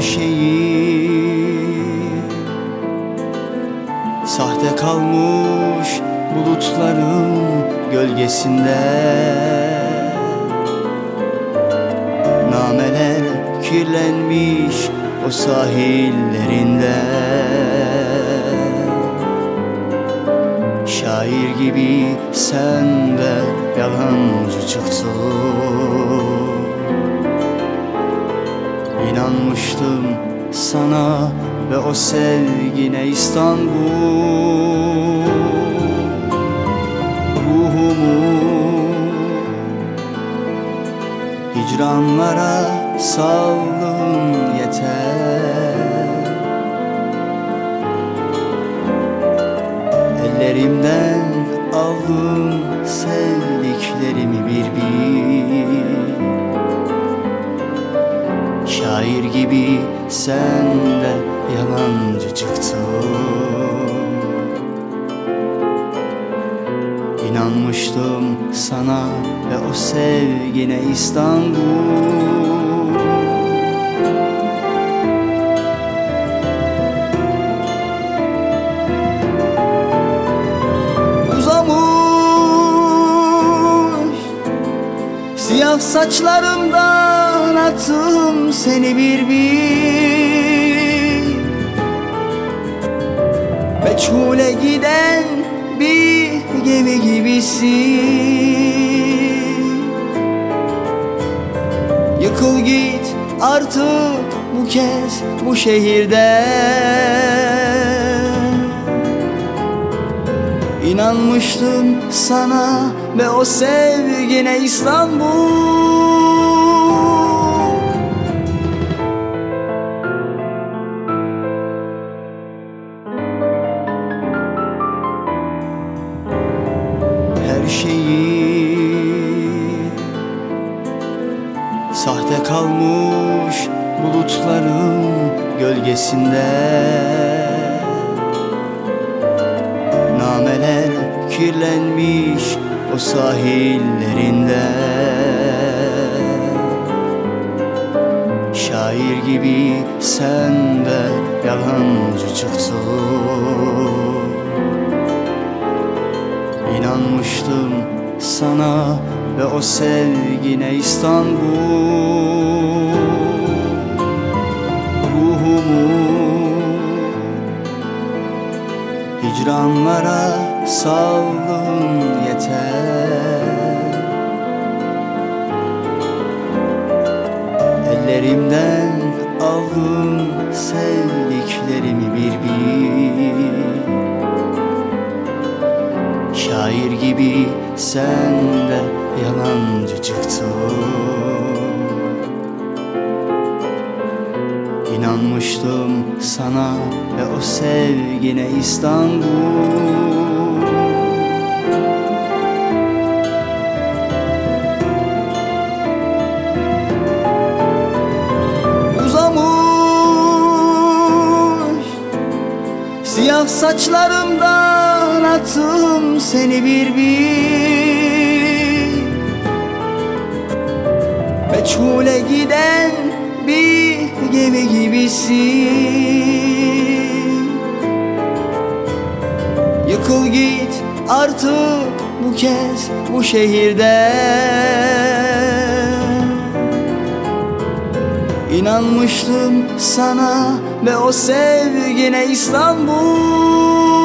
Şeyi Sahte kalmış bulutların gölgesinde. Nameler kirlenmiş o sahillerinde. Şair gibi sen de yalancı çıktın. İnanmıştım sana ve o sevgine İstanbul. Ruhumu hicranlara saldın yeter. Ellerimden aldım sevdiklerimi bir bir. Şair gibi sen çıktın İnanmıştım sana ve o sevgine İstanbul. Uzamış Siyah saçlarımdan attım seni bir bir Meçhule giden bir gemi gibisin Yıkıl git artık bu kez bu şehirden. İnanmıştım sana ve o sevgine İstanbul Her şeyi. Sahte kalmış bulutların gölgesinde. Nameler kirlenmiş o sahillerinde. Şair gibi sen de yalancı çıktın İnanmıştım sana ve o sevgine İstanbul. Ruhumu Hicranlara saldın yeter. Ellerimden sen de yalancı çıktın. İnanmıştım sana ve o sevgine İstanbul. Siyah saçlarımdan attım seni bir bir Meçhule giden bir gemi gibisin. Yıkıl git artık bu kez bu şehirden. İnanmıştım sana ve o sevgine İstanbul